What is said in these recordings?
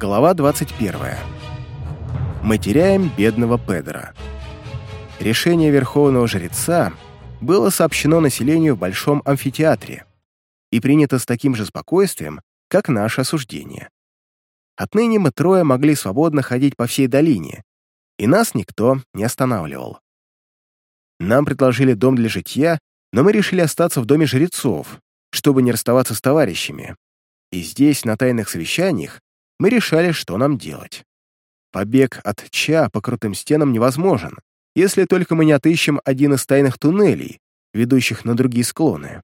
Глава 21. Мы теряем бедного Педра. Решение Верховного Жреца было сообщено населению в Большом амфитеатре и принято с таким же спокойствием, как наше осуждение. Отныне мы трое могли свободно ходить по всей долине, и нас никто не останавливал. Нам предложили дом для житья, но мы решили остаться в доме жрецов, чтобы не расставаться с товарищами. И здесь, на тайных совещаниях, мы решали, что нам делать. Побег от Ча по крутым стенам невозможен, если только мы не отыщем один из тайных туннелей, ведущих на другие склоны.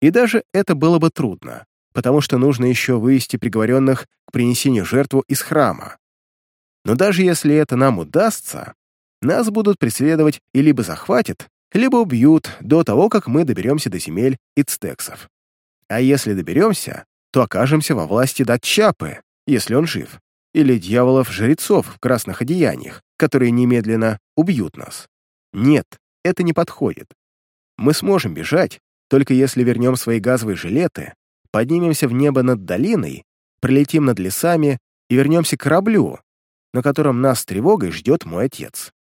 И даже это было бы трудно, потому что нужно еще вывести приговоренных к принесению жертву из храма. Но даже если это нам удастся, нас будут преследовать и либо захватят, либо убьют до того, как мы доберемся до земель ицтексов. А если доберемся, то окажемся во власти Датчапы, если он жив, или дьяволов-жрецов в красных одеяниях, которые немедленно убьют нас. Нет, это не подходит. Мы сможем бежать, только если вернем свои газовые жилеты, поднимемся в небо над долиной, пролетим над лесами и вернемся к кораблю, на котором нас с тревогой ждет мой отец.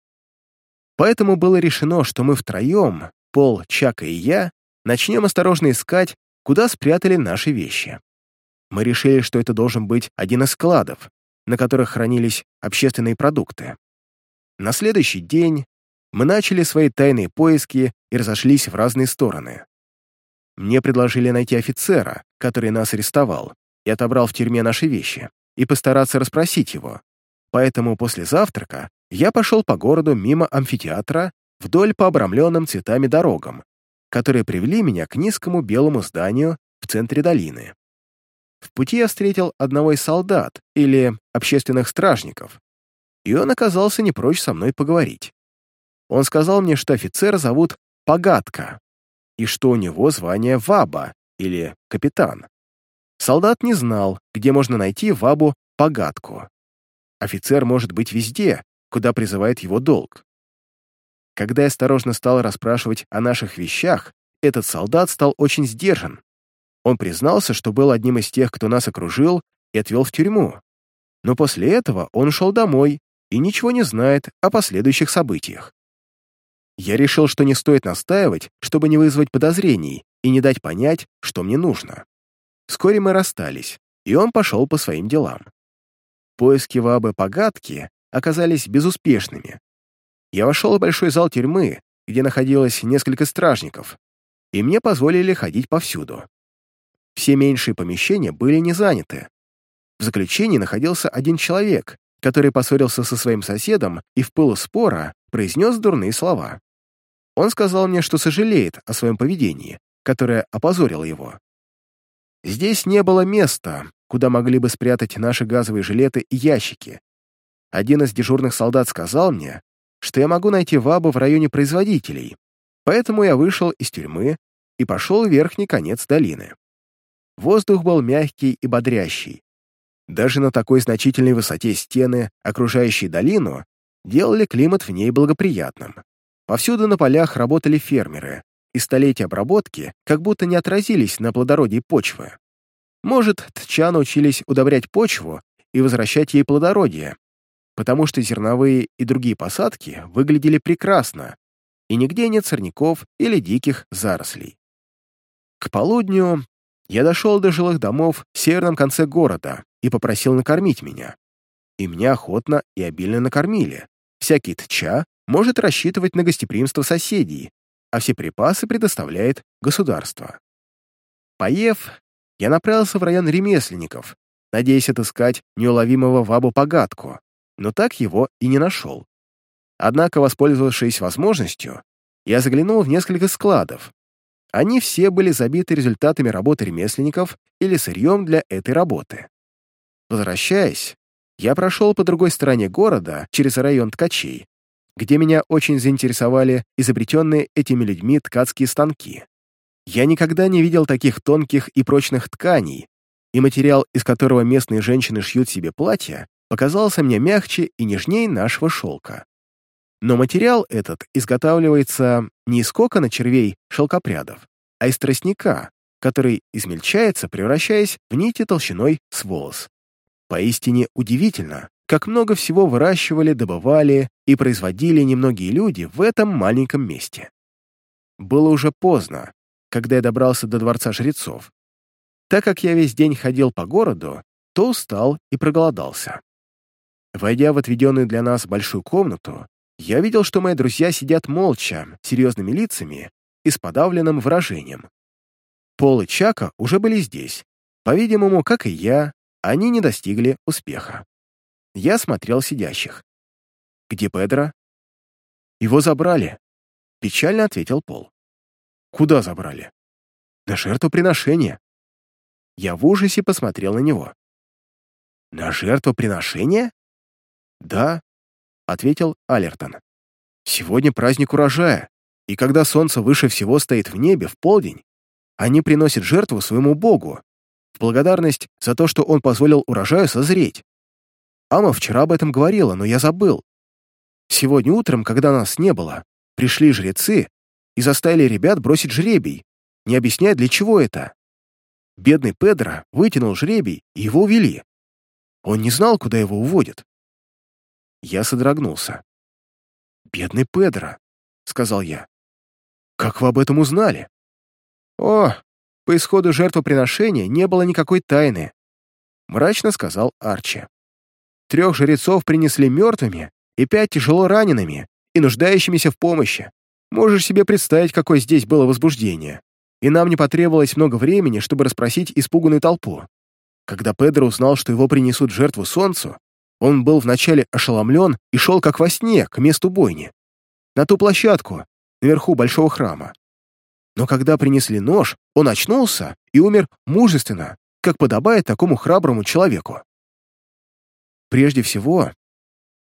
Поэтому было решено, что мы втроем, Пол, Чака и я, начнем осторожно искать, куда спрятали наши вещи. Мы решили, что это должен быть один из складов, на которых хранились общественные продукты. На следующий день мы начали свои тайные поиски и разошлись в разные стороны. Мне предложили найти офицера, который нас арестовал и отобрал в тюрьме наши вещи, и постараться расспросить его. Поэтому после завтрака я пошел по городу мимо амфитеатра вдоль по обрамленным цветами дорогам, которые привели меня к низкому белому зданию в центре долины. В пути я встретил одного из солдат или общественных стражников, и он оказался не прочь со мной поговорить. Он сказал мне, что офицера зовут Погадка, и что у него звание Ваба или капитан. Солдат не знал, где можно найти Вабу Погадку. Офицер может быть везде, куда призывает его долг. Когда я осторожно стал расспрашивать о наших вещах, этот солдат стал очень сдержан он признался, что был одним из тех, кто нас окружил и отвел в тюрьму. Но после этого он ушел домой и ничего не знает о последующих событиях. Я решил, что не стоит настаивать, чтобы не вызвать подозрений и не дать понять, что мне нужно. Вскоре мы расстались, и он пошел по своим делам. Поиски Вабы Погадки оказались безуспешными. Я вошел в большой зал тюрьмы, где находилось несколько стражников, и мне позволили ходить повсюду. Все меньшие помещения были не заняты. В заключении находился один человек, который поссорился со своим соседом и в пылу спора произнес дурные слова. Он сказал мне, что сожалеет о своем поведении, которое опозорило его. Здесь не было места, куда могли бы спрятать наши газовые жилеты и ящики. Один из дежурных солдат сказал мне, что я могу найти вабу в районе производителей, поэтому я вышел из тюрьмы и пошел в верхний конец долины. Воздух был мягкий и бодрящий. Даже на такой значительной высоте стены, окружающей долину, делали климат в ней благоприятным. Повсюду на полях работали фермеры, и столетия обработки как будто не отразились на плодородии почвы. Может, тча научились удобрять почву и возвращать ей плодородие, потому что зерновые и другие посадки выглядели прекрасно, и нигде нет сорняков или диких зарослей. К полудню я дошел до жилых домов в северном конце города и попросил накормить меня. И меня охотно и обильно накормили. Всякий тча может рассчитывать на гостеприимство соседей, а все припасы предоставляет государство. Поев, я направился в район ремесленников, надеясь отыскать неуловимого вабу-погадку, но так его и не нашел. Однако, воспользовавшись возможностью, я заглянул в несколько складов, они все были забиты результатами работы ремесленников или сырьем для этой работы. Возвращаясь, я прошел по другой стороне города, через район ткачей, где меня очень заинтересовали изобретенные этими людьми ткацкие станки. Я никогда не видел таких тонких и прочных тканей, и материал, из которого местные женщины шьют себе платья, показался мне мягче и нежнее нашего шелка. Но материал этот изготавливается не из кокона червей шелкопрядов, а из тростника, который измельчается, превращаясь в нити толщиной с волос. Поистине удивительно, как много всего выращивали, добывали и производили немногие люди в этом маленьком месте. Было уже поздно, когда я добрался до дворца жрецов. Так как я весь день ходил по городу, то устал и проголодался. Войдя в отведенную для нас большую комнату, я видел, что мои друзья сидят молча, серьезными лицами и с подавленным выражением. Пол и Чака уже были здесь. По-видимому, как и я, они не достигли успеха. Я смотрел сидящих. «Где Педро?» «Его забрали», — печально ответил Пол. «Куда забрали?» «На жертвоприношение». Я в ужасе посмотрел на него. «На жертвоприношение?» «Да», — ответил Алертон. «Сегодня праздник урожая, и когда солнце выше всего стоит в небе в полдень, они приносят жертву своему богу, в благодарность за то, что он позволил урожаю созреть. Ама вчера об этом говорила, но я забыл. Сегодня утром, когда нас не было, пришли жрецы и заставили ребят бросить жребий, не объясняя, для чего это. Бедный Педро вытянул жребий, и его увели. Он не знал, куда его уводят. Я содрогнулся. «Бедный Педро», — сказал я. «Как вы об этом узнали?» «О, по исходу жертвоприношения не было никакой тайны», — мрачно сказал Арчи. «Трех жрецов принесли мертвыми и пять тяжело ранеными и нуждающимися в помощи. Можешь себе представить, какое здесь было возбуждение. И нам не потребовалось много времени, чтобы расспросить испуганную толпу. Когда Педро узнал, что его принесут жертву солнцу, он был вначале ошеломлен и шел как во сне к месту бойни. На ту площадку, наверху большого храма. Но когда принесли нож, он очнулся и умер мужественно, как подобает такому храброму человеку. Прежде всего,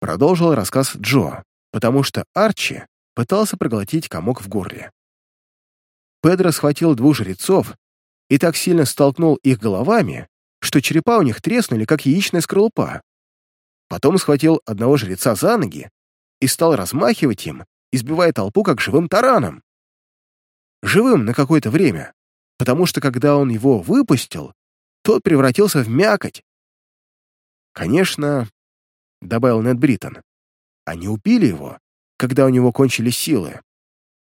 продолжил рассказ Джо, потому что Арчи пытался проглотить комок в горле. Педро схватил двух жрецов и так сильно столкнул их головами, что черепа у них треснули, как яичная скорлупа. Потом схватил одного жреца за ноги и стал размахивать им, избивая толпу как живым тараном. Живым на какое-то время, потому что когда он его выпустил, тот превратился в мякоть. Конечно, — добавил Нед Бриттон, — они убили его, когда у него кончились силы.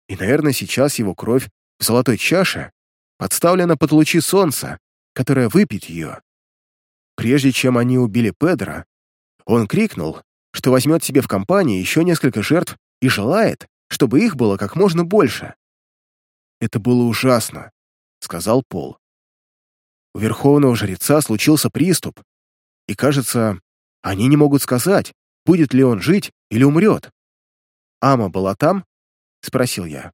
И, наверное, сейчас его кровь в золотой чаше подставлена под лучи солнца, которое выпьет ее. Прежде чем они убили Педро, он крикнул, что возьмет себе в компании еще несколько жертв и желает, чтобы их было как можно больше. «Это было ужасно», — сказал Пол. У верховного жреца случился приступ, и, кажется, они не могут сказать, будет ли он жить или умрет. «Ама была там?» — спросил я.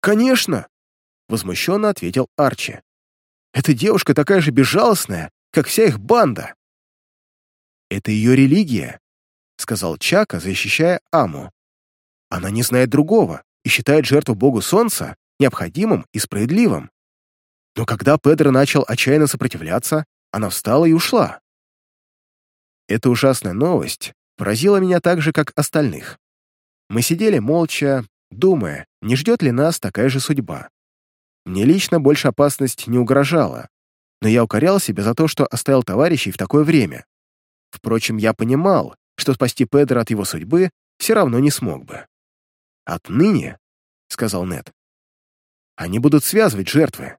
«Конечно!» — возмущенно ответил Арчи. «Эта девушка такая же безжалостная, как вся их банда!» «Это ее религия», — сказал Чака, защищая Аму. «Она не знает другого и считает жертву богу солнца необходимым и справедливым. Но когда Педро начал отчаянно сопротивляться, она встала и ушла. Эта ужасная новость поразила меня так же, как остальных. Мы сидели молча, думая, не ждет ли нас такая же судьба. Мне лично больше опасность не угрожала, но я укорял себя за то, что оставил товарищей в такое время. Впрочем, я понимал, что спасти Педро от его судьбы все равно не смог бы. «Отныне», — сказал Нед, — «они будут связывать жертвы.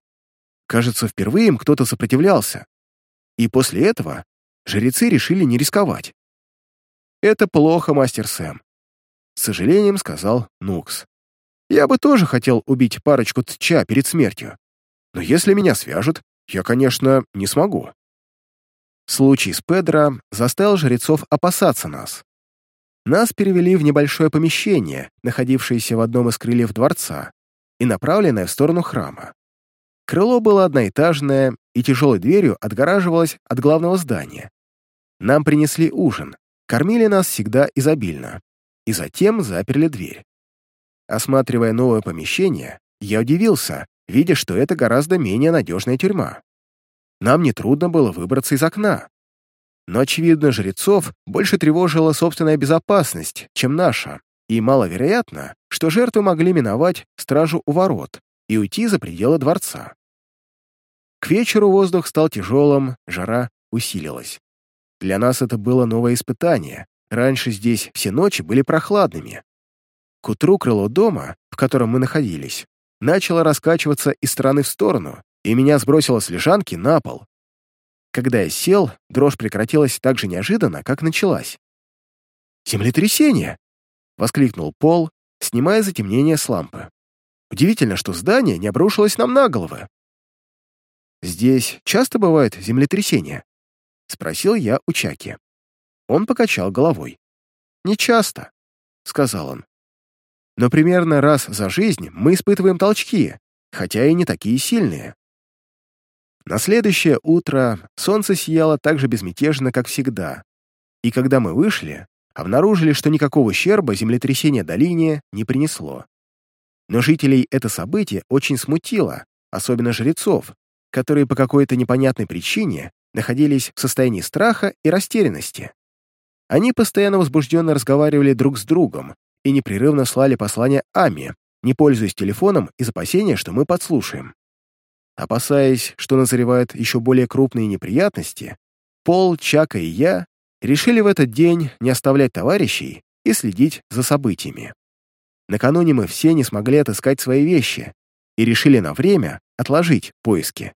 Кажется, впервые им кто-то сопротивлялся. И после этого жрецы решили не рисковать. «Это плохо, мастер Сэм», — с сожалением сказал Нукс. «Я бы тоже хотел убить парочку тча перед смертью. Но если меня свяжут, я, конечно, не смогу». Случай с Педро заставил жрецов опасаться нас. Нас перевели в небольшое помещение, находившееся в одном из крыльев дворца, и направленное в сторону храма. Крыло было одноэтажное и тяжелой дверью отгораживалось от главного здания. Нам принесли ужин, кормили нас всегда изобильно, и затем заперли дверь. Осматривая новое помещение, я удивился, видя, что это гораздо менее надежная тюрьма нам нетрудно было выбраться из окна. Но, очевидно, жрецов больше тревожила собственная безопасность, чем наша, и маловероятно, что жертвы могли миновать стражу у ворот и уйти за пределы дворца. К вечеру воздух стал тяжелым, жара усилилась. Для нас это было новое испытание. Раньше здесь все ночи были прохладными. К утру крыло дома, в котором мы находились, начало раскачиваться из стороны в сторону, и меня сбросило с лежанки на пол. Когда я сел, дрожь прекратилась так же неожиданно, как началась. «Землетрясение!» — воскликнул Пол, снимая затемнение с лампы. «Удивительно, что здание не обрушилось нам на головы». «Здесь часто бывают землетрясения?» — спросил я у Чаки. Он покачал головой. «Не часто», — сказал он. «Но примерно раз за жизнь мы испытываем толчки, хотя и не такие сильные. На следующее утро солнце сияло так же безмятежно, как всегда, и когда мы вышли, обнаружили, что никакого ущерба землетрясение долине не принесло. Но жителей это событие очень смутило, особенно жрецов, которые по какой-то непонятной причине находились в состоянии страха и растерянности. Они постоянно возбужденно разговаривали друг с другом и непрерывно слали послания Ами, не пользуясь телефоном из опасения, что мы подслушаем. Опасаясь, что назревают еще более крупные неприятности, Пол, Чака и я решили в этот день не оставлять товарищей и следить за событиями. Накануне мы все не смогли отыскать свои вещи и решили на время отложить поиски.